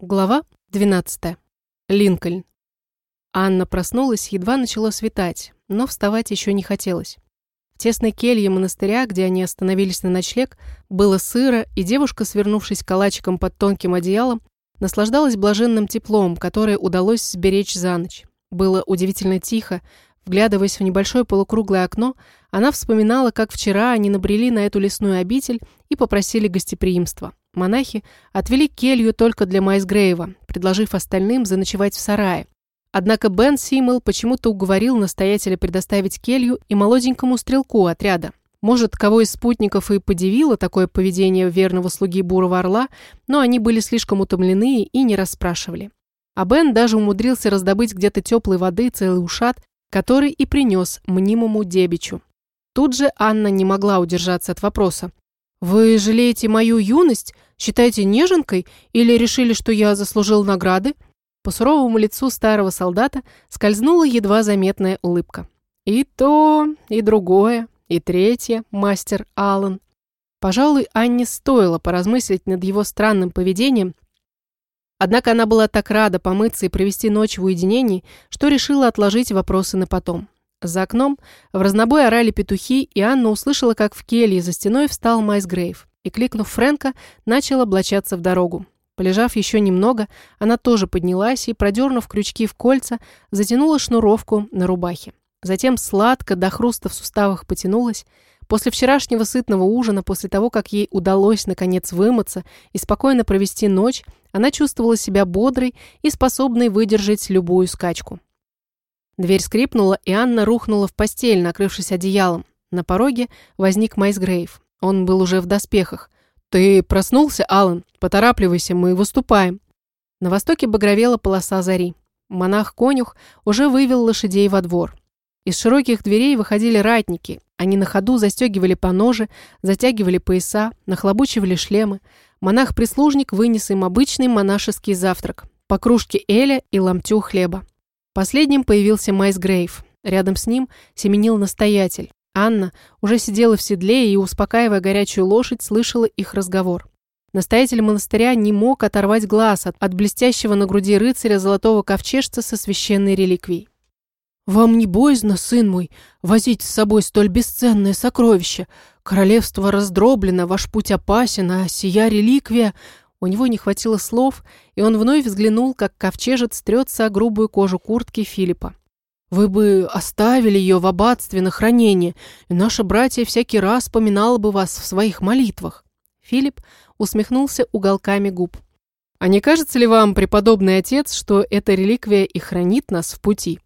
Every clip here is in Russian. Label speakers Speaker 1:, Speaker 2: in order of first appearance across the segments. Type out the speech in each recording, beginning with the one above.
Speaker 1: Глава 12. Линкольн. Анна проснулась, едва начало светать, но вставать еще не хотелось. В тесной келье монастыря, где они остановились на ночлег, было сыро, и девушка, свернувшись калачиком под тонким одеялом, наслаждалась блаженным теплом, которое удалось сберечь за ночь. Было удивительно тихо. Вглядываясь в небольшое полукруглое окно, она вспоминала, как вчера они набрели на эту лесную обитель и попросили гостеприимства. Монахи отвели келью только для Майсгрейва, предложив остальным заночевать в сарае. Однако Бен Симмел почему-то уговорил настоятеля предоставить келью и молоденькому стрелку отряда. Может, кого из спутников и подивило такое поведение верного слуги Бурого Орла, но они были слишком утомлены и не расспрашивали. А Бен даже умудрился раздобыть где-то теплой воды целый ушат, который и принес мнимому дебичу. Тут же Анна не могла удержаться от вопроса. «Вы жалеете мою юность? Считаете неженкой? Или решили, что я заслужил награды?» По суровому лицу старого солдата скользнула едва заметная улыбка. «И то, и другое, и третье, мастер Аллан». Пожалуй, Анне стоило поразмыслить над его странным поведением, однако она была так рада помыться и провести ночь в уединении, что решила отложить вопросы на потом. За окном в разнобой орали петухи, и Анна услышала, как в келье за стеной встал Майс Грейв и, кликнув Фрэнка, начал облачаться в дорогу. Полежав еще немного, она тоже поднялась и, продернув крючки в кольца, затянула шнуровку на рубахе. Затем сладко до хруста в суставах потянулась. После вчерашнего сытного ужина, после того, как ей удалось наконец вымыться и спокойно провести ночь, она чувствовала себя бодрой и способной выдержать любую скачку. Дверь скрипнула, и Анна рухнула в постель, накрывшись одеялом. На пороге возник Майс Грейв. Он был уже в доспехах. «Ты проснулся, Аллан? Поторапливайся, мы выступаем». На востоке багровела полоса зари. Монах-конюх уже вывел лошадей во двор. Из широких дверей выходили ратники. Они на ходу застегивали поножи, затягивали пояса, нахлобучивали шлемы. Монах-прислужник вынес им обычный монашеский завтрак по кружке эля и ломтю хлеба. Последним появился Майс Грейв. Рядом с ним семенил настоятель. Анна уже сидела в седле и, успокаивая горячую лошадь, слышала их разговор. Настоятель монастыря не мог оторвать глаз от, от блестящего на груди рыцаря золотого ковчежца со священной реликвией. «Вам не боязно, сын мой, возить с собой столь бесценное сокровище? Королевство раздроблено, ваш путь опасен, а сия реликвия у него не хватило слов, и он вновь взглянул, как ковчежец трется о грубую кожу куртки Филиппа. «Вы бы оставили ее в аббатстве на хранение, и наше братья всякий раз поминало бы вас в своих молитвах». Филипп усмехнулся уголками губ. «А не кажется ли вам, преподобный отец, что эта реликвия и хранит нас в пути?»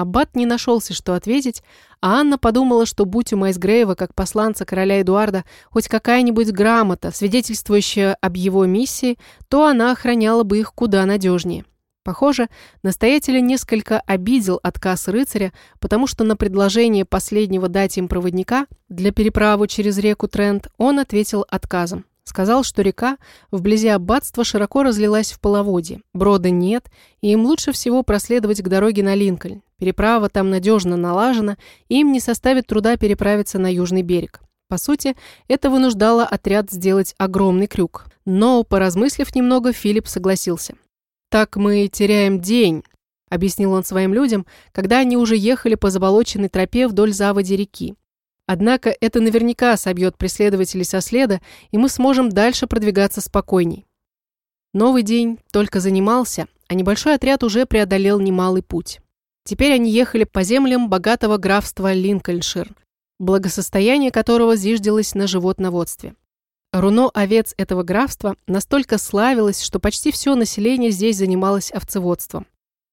Speaker 1: Аббат не нашелся, что ответить, а Анна подумала, что будь у Майсгрейва, как посланца короля Эдуарда, хоть какая-нибудь грамота, свидетельствующая об его миссии, то она охраняла бы их куда надежнее. Похоже, настоятеля несколько обидел отказ рыцаря, потому что на предложение последнего дать им проводника для переправы через реку Трент он ответил отказом. Сказал, что река вблизи аббатства широко разлилась в половодье, брода нет, и им лучше всего проследовать к дороге на Линкольн. Переправа там надежно налажена, и им не составит труда переправиться на южный берег. По сути, это вынуждало отряд сделать огромный крюк. Но, поразмыслив немного, Филипп согласился. «Так мы теряем день», — объяснил он своим людям, когда они уже ехали по заболоченной тропе вдоль заводи реки. Однако это наверняка собьет преследователей со следа, и мы сможем дальше продвигаться спокойней. Новый день только занимался, а небольшой отряд уже преодолел немалый путь. Теперь они ехали по землям богатого графства Линкольншир, благосостояние которого зиждилось на животноводстве. Руно овец этого графства настолько славилось, что почти все население здесь занималось овцеводством.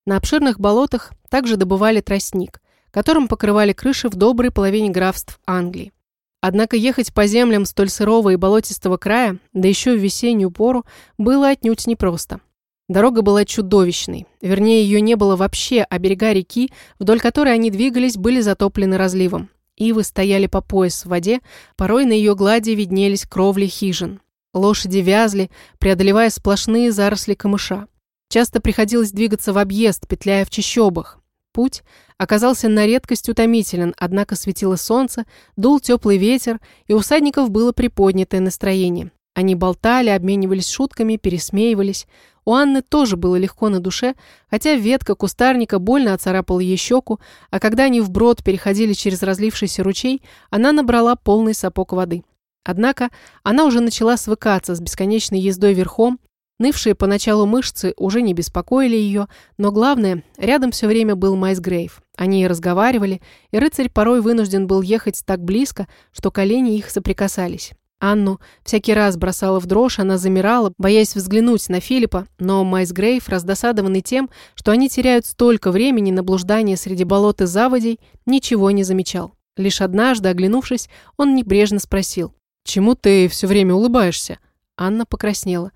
Speaker 1: На обширных болотах также добывали тростник, которым покрывали крыши в доброй половине графств Англии. Однако ехать по землям столь сырого и болотистого края, да еще в весеннюю пору, было отнюдь непросто. Дорога была чудовищной, вернее, ее не было вообще, а берега реки, вдоль которой они двигались, были затоплены разливом. Ивы стояли по пояс в воде, порой на ее глади виднелись кровли хижин. Лошади вязли, преодолевая сплошные заросли камыша. Часто приходилось двигаться в объезд, петляя в чащобах. Путь оказался на редкость утомителен, однако светило солнце, дул теплый ветер, и у всадников было приподнятое настроение. Они болтали, обменивались шутками, пересмеивались. У Анны тоже было легко на душе, хотя ветка кустарника больно оцарапала ей щеку, а когда они вброд переходили через разлившийся ручей, она набрала полный сапог воды. Однако она уже начала свыкаться с бесконечной ездой верхом, Нывшие поначалу мышцы уже не беспокоили ее, но главное, рядом все время был Майс Грейв. Они и разговаривали, и рыцарь порой вынужден был ехать так близко, что колени их соприкасались. Анну всякий раз бросала в дрожь, она замирала, боясь взглянуть на Филиппа, но Майс Грейв, раздосадованный тем, что они теряют столько времени на блуждание среди болот и заводей, ничего не замечал. Лишь однажды, оглянувшись, он небрежно спросил, «Чему ты все время улыбаешься?» Анна покраснела.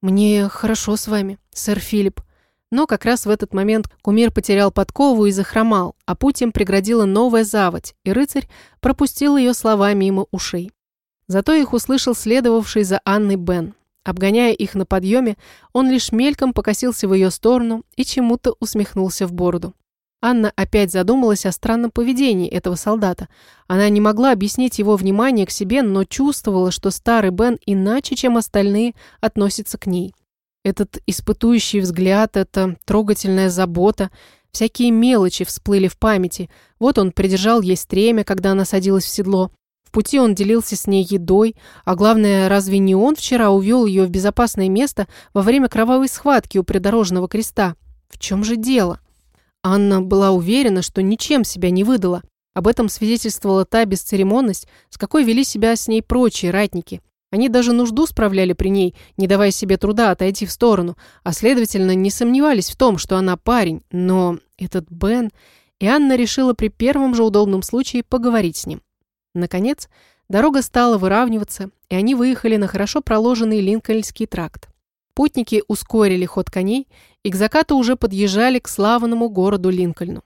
Speaker 1: «Мне хорошо с вами, сэр Филипп». Но как раз в этот момент кумир потерял подкову и захромал, а путь им преградила новая заводь, и рыцарь пропустил ее слова мимо ушей. Зато их услышал следовавший за Анной Бен. Обгоняя их на подъеме, он лишь мельком покосился в ее сторону и чему-то усмехнулся в бороду. Анна опять задумалась о странном поведении этого солдата. Она не могла объяснить его внимание к себе, но чувствовала, что старый Бен иначе, чем остальные, относится к ней. Этот испытующий взгляд, эта трогательная забота, всякие мелочи всплыли в памяти. Вот он придержал ей стремя, когда она садилась в седло. В пути он делился с ней едой, а главное, разве не он вчера увел ее в безопасное место во время кровавой схватки у придорожного креста? В чем же дело? Анна была уверена, что ничем себя не выдала. Об этом свидетельствовала та бесцеремонность, с какой вели себя с ней прочие ратники. Они даже нужду справляли при ней, не давая себе труда отойти в сторону, а, следовательно, не сомневались в том, что она парень. Но этот Бен... И Анна решила при первом же удобном случае поговорить с ним. Наконец, дорога стала выравниваться, и они выехали на хорошо проложенный Линкольнский тракт. Путники ускорили ход коней и к закату уже подъезжали к славному городу Линкольну.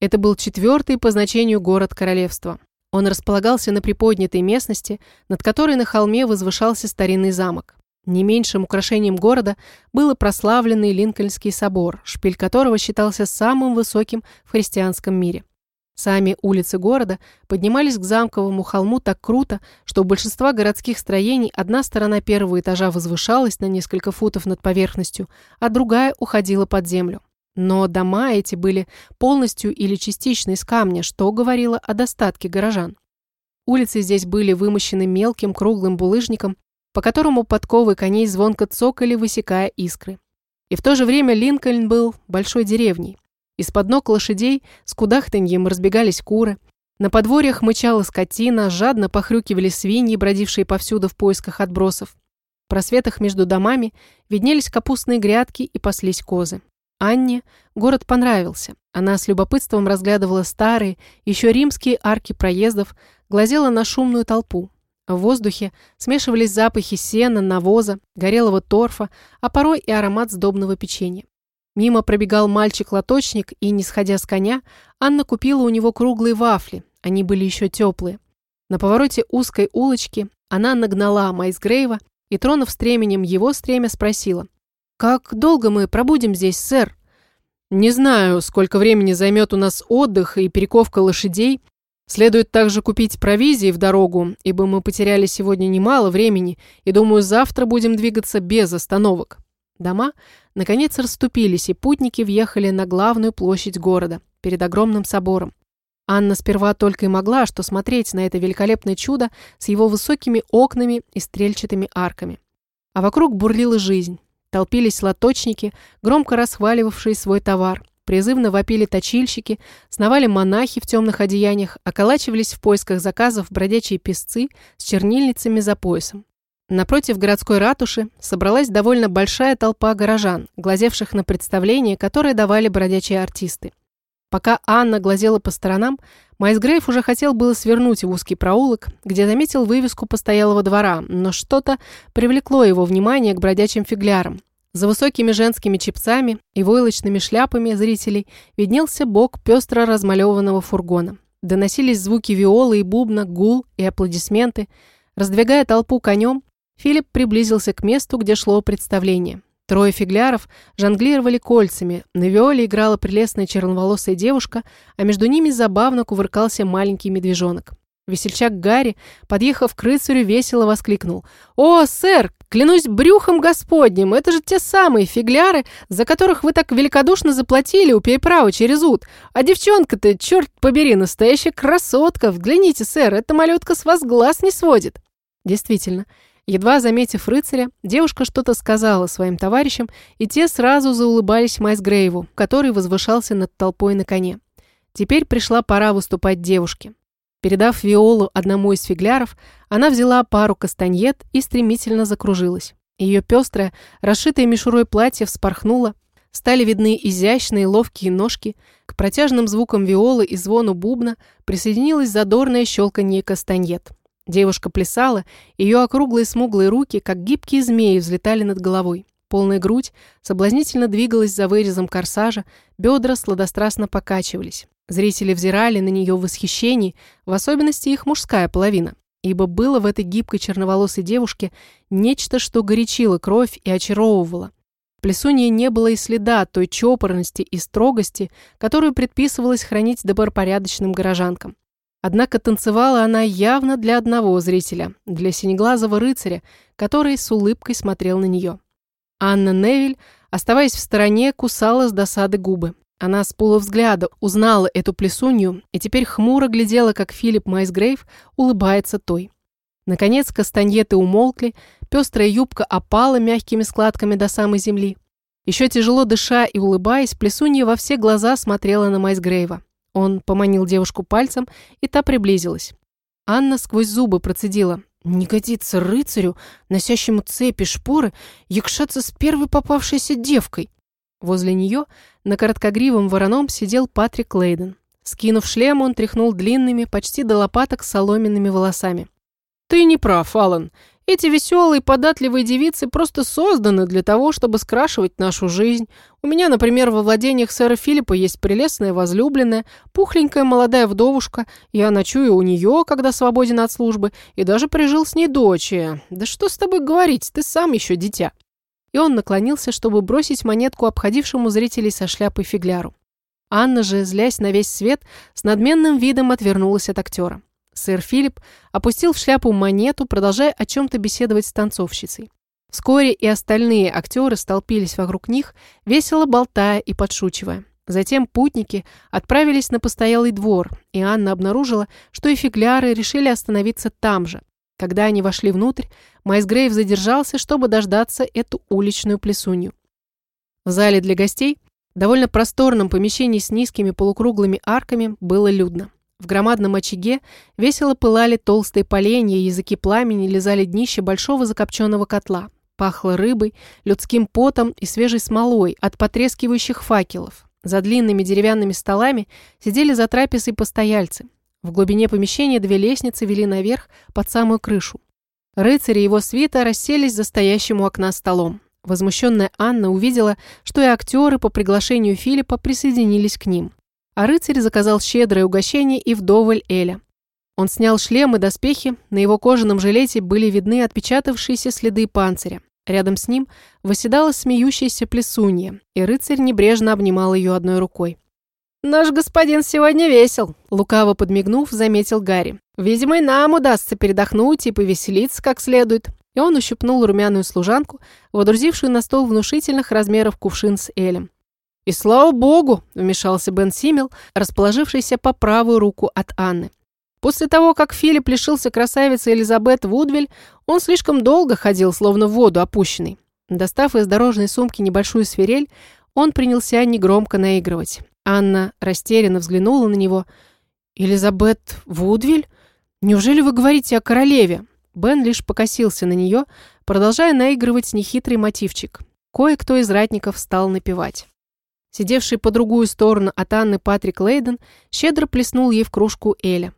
Speaker 1: Это был четвертый по значению город королевства. Он располагался на приподнятой местности, над которой на холме возвышался старинный замок. Не меньшим украшением города был прославленный Линкольнский собор, шпиль которого считался самым высоким в христианском мире. Сами улицы города поднимались к замковому холму так круто, что у большинства городских строений одна сторона первого этажа возвышалась на несколько футов над поверхностью, а другая уходила под землю. Но дома эти были полностью или частично из камня, что говорило о достатке горожан. Улицы здесь были вымощены мелким круглым булыжником, по которому подковы коней звонко цокали, высекая искры. И в то же время Линкольн был большой деревней. Из-под ног лошадей с кудахтаньем разбегались куры. На подворьях мычала скотина, жадно похрюкивали свиньи, бродившие повсюду в поисках отбросов. В просветах между домами виднелись капустные грядки и паслись козы. Анне город понравился. Она с любопытством разглядывала старые, еще римские арки проездов, глазела на шумную толпу. В воздухе смешивались запахи сена, навоза, горелого торфа, а порой и аромат сдобного печенья. Мимо пробегал мальчик-лоточник, и, не сходя с коня, Анна купила у него круглые вафли. Они были еще теплые. На повороте узкой улочки она нагнала Майсгрейва и, тронув стременем его стремя, спросила. «Как долго мы пробудем здесь, сэр?» «Не знаю, сколько времени займет у нас отдых и перековка лошадей. Следует также купить провизии в дорогу, ибо мы потеряли сегодня немало времени, и, думаю, завтра будем двигаться без остановок». Дома, наконец, расступились, и путники въехали на главную площадь города, перед огромным собором. Анна сперва только и могла что смотреть на это великолепное чудо с его высокими окнами и стрельчатыми арками. А вокруг бурлила жизнь. Толпились лоточники, громко расхваливавшие свой товар. Призывно вопили точильщики, сновали монахи в темных одеяниях, околачивались в поисках заказов бродячие песцы с чернильницами за поясом. Напротив городской ратуши собралась довольно большая толпа горожан, глазевших на представление, которое давали бродячие артисты. Пока Анна глазела по сторонам, Майсгрейв уже хотел было свернуть в узкий проулок, где заметил вывеску постоялого двора, но что-то привлекло его внимание к бродячим фиглярам. За высокими женскими чепцами и войлочными шляпами зрителей виднелся бок пестро размалеванного фургона. Доносились звуки виолы и бубна, гул и аплодисменты. Раздвигая толпу конем, Филипп приблизился к месту, где шло представление. Трое фигляров жонглировали кольцами, на виоле играла прелестная черноволосая девушка, а между ними забавно кувыркался маленький медвежонок. Весельчак Гарри, подъехав к рыцарю, весело воскликнул. «О, сэр, клянусь брюхом господним, это же те самые фигляры, за которых вы так великодушно заплатили у Пейправа через ут. А девчонка-то, черт побери, настоящая красотка. Взгляните, сэр, эта малютка с вас глаз не сводит». Действительно, едва заметив рыцаря, девушка что-то сказала своим товарищам, и те сразу заулыбались Майсгрейву, который возвышался над толпой на коне. Теперь пришла пора выступать девушке. Передав виолу одному из фигляров, она взяла пару кастаньет и стремительно закружилась. Ее пестрое, расшитое мишурой платье вспорхнуло, стали видны изящные ловкие ножки, к протяжным звукам виолы и звону бубна присоединилось задорное щелканье кастаньет. Девушка плясала, ее округлые смуглые руки, как гибкие змеи, взлетали над головой. Полная грудь соблазнительно двигалась за вырезом корсажа, бедра сладострастно покачивались. Зрители взирали на нее в восхищении, в особенности их мужская половина, ибо было в этой гибкой черноволосой девушке нечто, что горячило кровь и очаровывало. Плесунье не было и следа той чопорности и строгости, которую предписывалось хранить добропорядочным горожанкам. Однако танцевала она явно для одного зрителя, для синеглазого рыцаря, который с улыбкой смотрел на нее. Анна Невиль, оставаясь в стороне, кусала с досады губы. Она с полувзгляда узнала эту плесунью и теперь хмуро глядела, как Филипп Майсгрейв улыбается той. Наконец кастаньеты умолкли, пестрая юбка опала мягкими складками до самой земли. Еще тяжело дыша и улыбаясь, плесунья во все глаза смотрела на Майсгрейва. Он поманил девушку пальцем, и та приблизилась. Анна сквозь зубы процедила. «Не годится рыцарю, носящему цепи шпоры, якшаться с первой попавшейся девкой». Возле нее на короткогривом вороном сидел Патрик Лейден. Скинув шлем, он тряхнул длинными, почти до лопаток соломенными волосами. «Ты не прав, Алан. Эти веселые, податливые девицы просто созданы для того, чтобы скрашивать нашу жизнь. У меня, например, во владениях сэра Филиппа есть прелестная возлюбленная, пухленькая молодая вдовушка. Я ночую у нее, когда свободен от службы, и даже прижил с ней дочь. Да что с тобой говорить, ты сам еще дитя» и он наклонился, чтобы бросить монетку обходившему зрителей со шляпой фигляру. Анна же, злясь на весь свет, с надменным видом отвернулась от актера. Сэр Филипп опустил в шляпу монету, продолжая о чем-то беседовать с танцовщицей. Вскоре и остальные актеры столпились вокруг них, весело болтая и подшучивая. Затем путники отправились на постоялый двор, и Анна обнаружила, что и фигляры решили остановиться там же, когда они вошли внутрь, Майсгрейв задержался, чтобы дождаться эту уличную плесунью. В зале для гостей, довольно просторном помещении с низкими полукруглыми арками, было людно. В громадном очаге весело пылали толстые поленья, языки пламени лизали днище большого закопченного котла. Пахло рыбой, людским потом и свежей смолой от потрескивающих факелов. За длинными деревянными столами сидели за трапезой постояльцы. В глубине помещения две лестницы вели наверх под самую крышу. Рыцари его свита расселись за стоящим у окна столом. Возмущенная Анна увидела, что и актеры по приглашению Филиппа присоединились к ним. А рыцарь заказал щедрое угощение и вдоволь Эля. Он снял шлем и доспехи, на его кожаном жилете были видны отпечатавшиеся следы панциря. Рядом с ним восседала смеющаяся плесунья, и рыцарь небрежно обнимал ее одной рукой. «Наш господин сегодня весел», — лукаво подмигнув, заметил Гарри. «Видимо, и нам удастся передохнуть и повеселиться как следует». И он ущипнул румяную служанку, водрузившую на стол внушительных размеров кувшин с Элем. «И слава богу!» — вмешался Бен Симел, расположившийся по правую руку от Анны. После того, как Филипп лишился красавицы Элизабет Вудвиль, он слишком долго ходил, словно в воду опущенный. Достав из дорожной сумки небольшую свирель, он принялся негромко наигрывать. Анна растерянно взглянула на него. «Элизабет Вудвиль? Неужели вы говорите о королеве?» Бен лишь покосился на нее, продолжая наигрывать нехитрый мотивчик. Кое-кто из ратников стал напевать. Сидевший по другую сторону от Анны Патрик Лейден щедро плеснул ей в кружку Эля.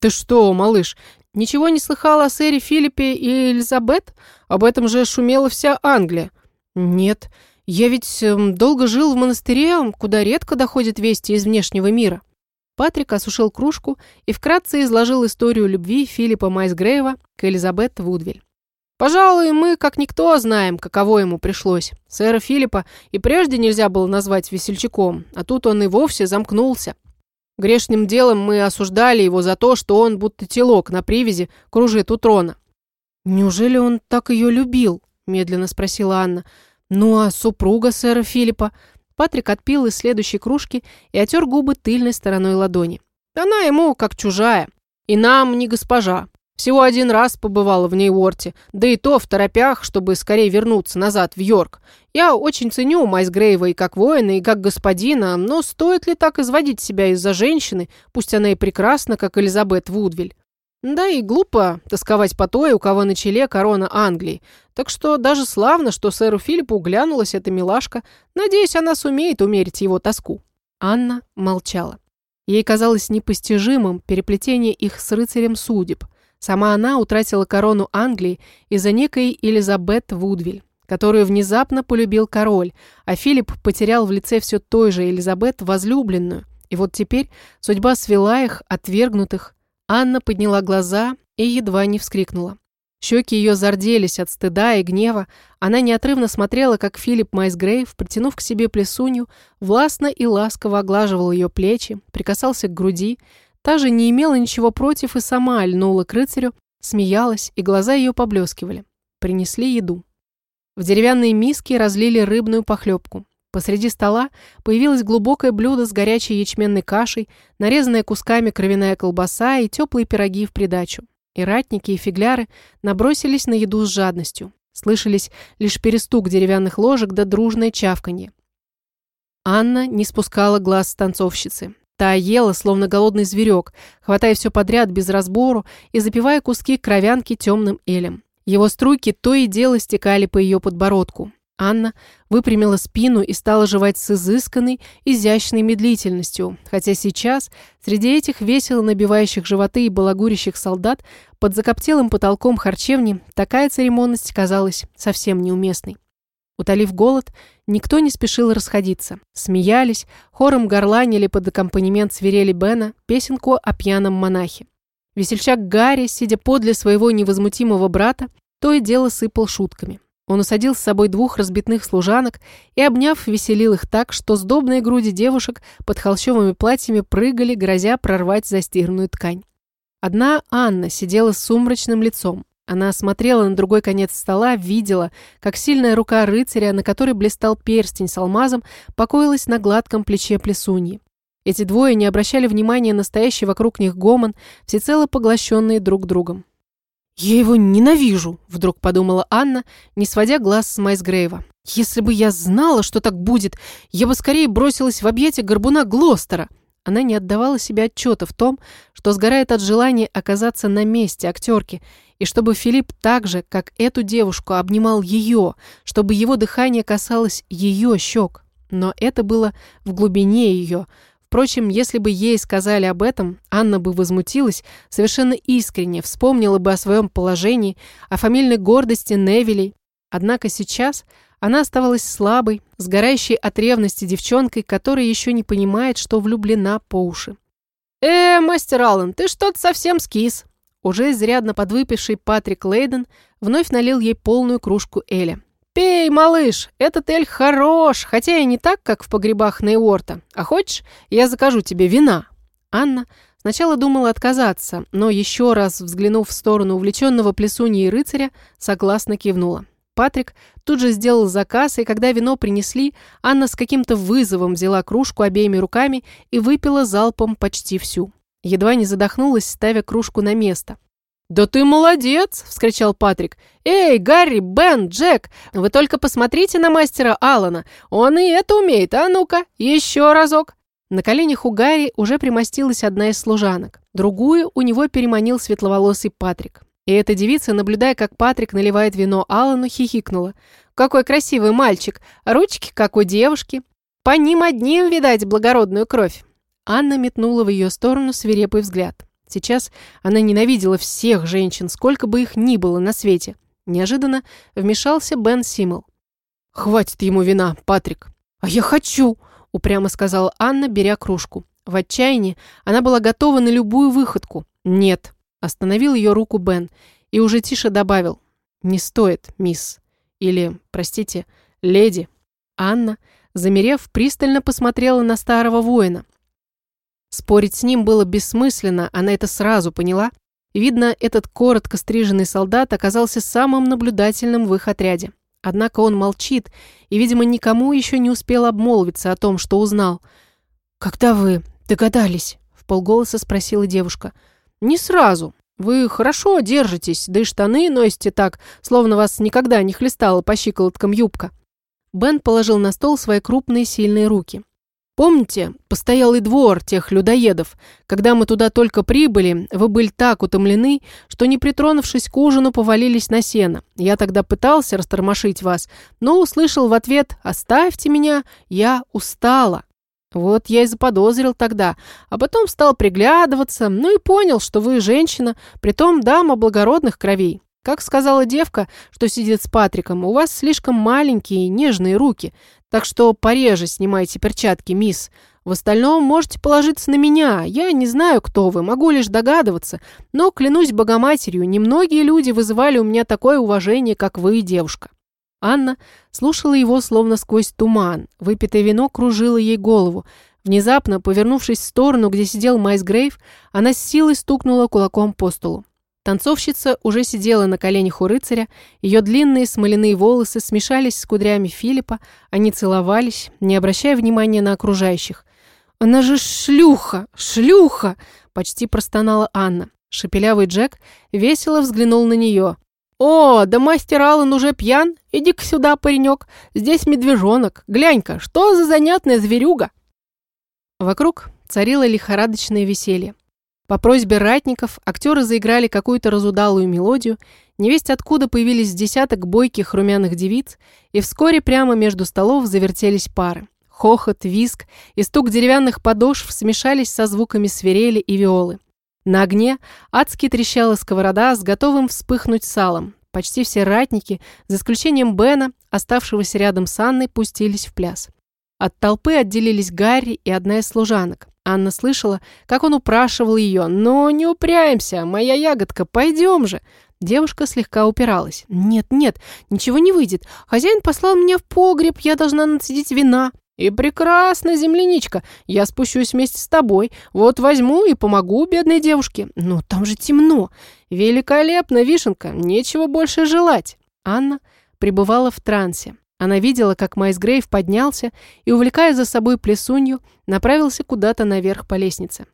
Speaker 1: «Ты что, малыш, ничего не слыхала о сэре Филиппе и Элизабет? Об этом же шумела вся Англия». «Нет, я ведь эм, долго жил в монастыре, куда редко доходят вести из внешнего мира». Патрик осушил кружку и вкратце изложил историю любви Филиппа Майсгрейва к Элизабет Вудвиль. «Пожалуй, мы, как никто, знаем, каково ему пришлось. Сэра Филиппа и прежде нельзя было назвать весельчаком, а тут он и вовсе замкнулся. Грешным делом мы осуждали его за то, что он будто телок на привязи кружит у трона. «Неужели он так ее любил?» – медленно спросила Анна. «Ну а супруга сэра Филиппа?» Патрик отпил из следующей кружки и отер губы тыльной стороной ладони. «Она ему как чужая. И нам не госпожа. Всего один раз побывала в Нейворте, да и то в торопях, чтобы скорее вернуться назад в Йорк. Я очень ценю Майс Грейва и как воина, и как господина, но стоит ли так изводить себя из-за женщины, пусть она и прекрасна, как Элизабет Вудвиль? Да и глупо тосковать по той, у кого на челе корона Англии. Так что даже славно, что сэру Филиппу глянулась эта милашка. Надеюсь, она сумеет умерить его тоску. Анна молчала. Ей казалось непостижимым переплетение их с рыцарем судеб. Сама она утратила корону Англии из-за некой Элизабет Вудвиль, которую внезапно полюбил король, а Филипп потерял в лице все той же Элизабет возлюбленную. И вот теперь судьба свела их, отвергнутых. Анна подняла глаза и едва не вскрикнула. Щеки ее зарделись от стыда и гнева. Она неотрывно смотрела, как Филипп Майсгрейв, притянув к себе плесунью, властно и ласково оглаживал ее плечи, прикасался к груди. Та же не имела ничего против и сама льнула к рыцарю, смеялась, и глаза ее поблескивали. Принесли еду. В деревянные миски разлили рыбную похлебку. Посреди стола появилось глубокое блюдо с горячей ячменной кашей, нарезанная кусками кровяная колбаса и теплые пироги в придачу. И ратники, и фигляры набросились на еду с жадностью. Слышались лишь перестук деревянных ложек да дружное чавканье. Анна не спускала глаз с танцовщицы. Та ела, словно голодный зверек, хватая все подряд без разбору и запивая куски кровянки темным элем. Его струйки то и дело стекали по ее подбородку. Анна выпрямила спину и стала жевать с изысканной, изящной медлительностью, хотя сейчас, среди этих весело набивающих животы и балагурящих солдат, под закоптелым потолком харчевни такая церемонность казалась совсем неуместной. Утолив голод, никто не спешил расходиться. Смеялись, хором горланили под аккомпанемент свирели Бена песенку о пьяном монахе. Весельчак Гарри, сидя подле своего невозмутимого брата, то и дело сыпал шутками. Он усадил с собой двух разбитных служанок и, обняв, веселил их так, что сдобные груди девушек под холщовыми платьями прыгали, грозя прорвать застиранную ткань. Одна Анна сидела с сумрачным лицом. Она смотрела на другой конец стола, видела, как сильная рука рыцаря, на которой блистал перстень с алмазом, покоилась на гладком плече плесуньи. Эти двое не обращали внимания на стоящий вокруг них гомон, всецело поглощенные друг другом. «Я его ненавижу», — вдруг подумала Анна, не сводя глаз с Майсгрейва. «Если бы я знала, что так будет, я бы скорее бросилась в объятия горбуна Глостера». Она не отдавала себе отчета в том, что сгорает от желания оказаться на месте актерки, и чтобы Филипп так же, как эту девушку, обнимал ее, чтобы его дыхание касалось ее щек. Но это было в глубине ее, Впрочем, если бы ей сказали об этом, Анна бы возмутилась, совершенно искренне вспомнила бы о своем положении, о фамильной гордости Невилей. Однако сейчас она оставалась слабой, сгорающей от ревности девчонкой, которая еще не понимает, что влюблена по уши. «Э, мастер Аллен, ты что-то совсем скис!» Уже изрядно подвыпивший Патрик Лейден вновь налил ей полную кружку Эля. «Пей, малыш, этот эль хорош, хотя и не так, как в погребах Нейорта. А хочешь, я закажу тебе вина?» Анна сначала думала отказаться, но еще раз, взглянув в сторону увлеченного плесуньей рыцаря, согласно кивнула. Патрик тут же сделал заказ, и когда вино принесли, Анна с каким-то вызовом взяла кружку обеими руками и выпила залпом почти всю. Едва не задохнулась, ставя кружку на место. «Да ты молодец!» – вскричал Патрик. «Эй, Гарри, Бен, Джек, вы только посмотрите на мастера Алана. Он и это умеет. А ну-ка, еще разок!» На коленях у Гарри уже примостилась одна из служанок. Другую у него переманил светловолосый Патрик. И эта девица, наблюдая, как Патрик наливает вино Алану, хихикнула. «Какой красивый мальчик! Ручки, как у девушки! По ним одним, видать, благородную кровь!» Анна метнула в ее сторону свирепый взгляд. Сейчас она ненавидела всех женщин, сколько бы их ни было на свете. Неожиданно вмешался Бен Симмел. «Хватит ему вина, Патрик!» «А я хочу!» – упрямо сказала Анна, беря кружку. В отчаянии она была готова на любую выходку. «Нет!» – остановил ее руку Бен и уже тише добавил. «Не стоит, мисс». Или, простите, леди. Анна, замерев, пристально посмотрела на старого воина. Спорить с ним было бессмысленно, она это сразу поняла. Видно, этот коротко стриженный солдат оказался самым наблюдательным в их отряде. Однако он молчит и, видимо, никому еще не успел обмолвиться о том, что узнал. «Когда вы догадались?» — в полголоса спросила девушка. «Не сразу. Вы хорошо держитесь, да и штаны носите так, словно вас никогда не хлестала по щиколоткам юбка». Бен положил на стол свои крупные сильные руки. Помните постоялый двор тех людоедов? Когда мы туда только прибыли, вы были так утомлены, что, не притронувшись к ужину, повалились на сено. Я тогда пытался растормошить вас, но услышал в ответ «Оставьте меня, я устала». Вот я и заподозрил тогда, а потом стал приглядываться, ну и понял, что вы женщина, притом дама благородных кровей. Как сказала девка, что сидит с Патриком, у вас слишком маленькие нежные руки, так что пореже снимайте перчатки, мисс. В остальном можете положиться на меня. Я не знаю, кто вы, могу лишь догадываться, но, клянусь Богоматерью, немногие люди вызывали у меня такое уважение, как вы, девушка». Анна слушала его словно сквозь туман. Выпитое вино кружило ей голову. Внезапно, повернувшись в сторону, где сидел Майс Грейв, она с силой стукнула кулаком по столу. Танцовщица уже сидела на коленях у рыцаря, ее длинные смоляные волосы смешались с кудрями Филиппа, они целовались, не обращая внимания на окружающих. «Она же шлюха! Шлюха!» – почти простонала Анна. Шепелявый Джек весело взглянул на нее. «О, да мастер Аллан уже пьян? Иди-ка сюда, паренек. Здесь медвежонок. Глянь-ка, что за занятная зверюга!» Вокруг царило лихорадочное веселье. По просьбе ратников актеры заиграли какую-то разудалую мелодию, невесть откуда появились десяток бойких румяных девиц, и вскоре прямо между столов завертелись пары. Хохот, виск и стук деревянных подошв смешались со звуками свирели и виолы. На огне адски трещала сковорода с готовым вспыхнуть салом. Почти все ратники, за исключением Бена, оставшегося рядом с Анной, пустились в пляс. От толпы отделились Гарри и одна из служанок. Анна слышала, как он упрашивал ее. «Но не упрямься, моя ягодка, пойдем же!» Девушка слегка упиралась. «Нет, нет, ничего не выйдет. Хозяин послал меня в погреб, я должна нацедить вина». «И прекрасно, земляничка, я спущусь вместе с тобой. Вот возьму и помогу бедной девушке. Но там же темно. Великолепно, вишенка, нечего больше желать». Анна пребывала в трансе. Она видела, как Майс Грейв поднялся и, увлекая за собой плесунью, направился куда-то наверх по лестнице.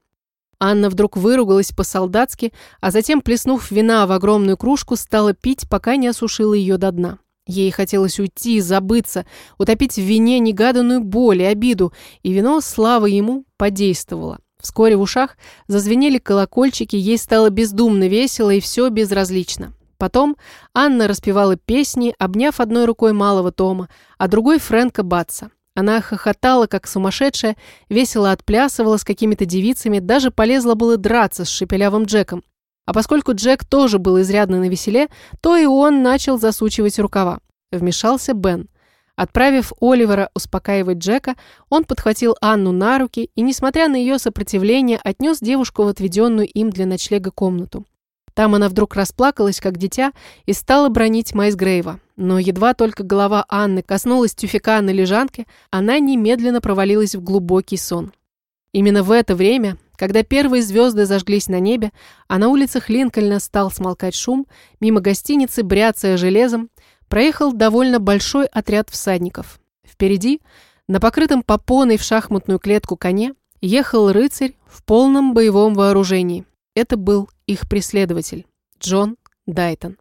Speaker 1: Анна вдруг выругалась по-солдатски, а затем, плеснув вина в огромную кружку, стала пить, пока не осушила ее до дна. Ей хотелось уйти, забыться, утопить в вине негаданную боль и обиду, и вино, слава ему, подействовало. Вскоре в ушах зазвенели колокольчики, ей стало бездумно весело и все безразлично. Потом Анна распевала песни, обняв одной рукой малого Тома, а другой Фрэнка Батса. Она хохотала, как сумасшедшая, весело отплясывала с какими-то девицами, даже полезла было драться с шепелявым Джеком. А поскольку Джек тоже был изрядно навеселе, то и он начал засучивать рукава. Вмешался Бен. Отправив Оливера успокаивать Джека, он подхватил Анну на руки и, несмотря на ее сопротивление, отнес девушку в отведенную им для ночлега комнату. Там она вдруг расплакалась, как дитя, и стала бронить Майсгрейва. Но едва только голова Анны коснулась тюфика на лежанке, она немедленно провалилась в глубокий сон. Именно в это время, когда первые звезды зажглись на небе, а на улицах Линкольна стал смолкать шум, мимо гостиницы, бряцая железом, проехал довольно большой отряд всадников. Впереди, на покрытом попоной в шахматную клетку коне, ехал рыцарь в полном боевом вооружении. Это был их преследователь Джон Дайтон.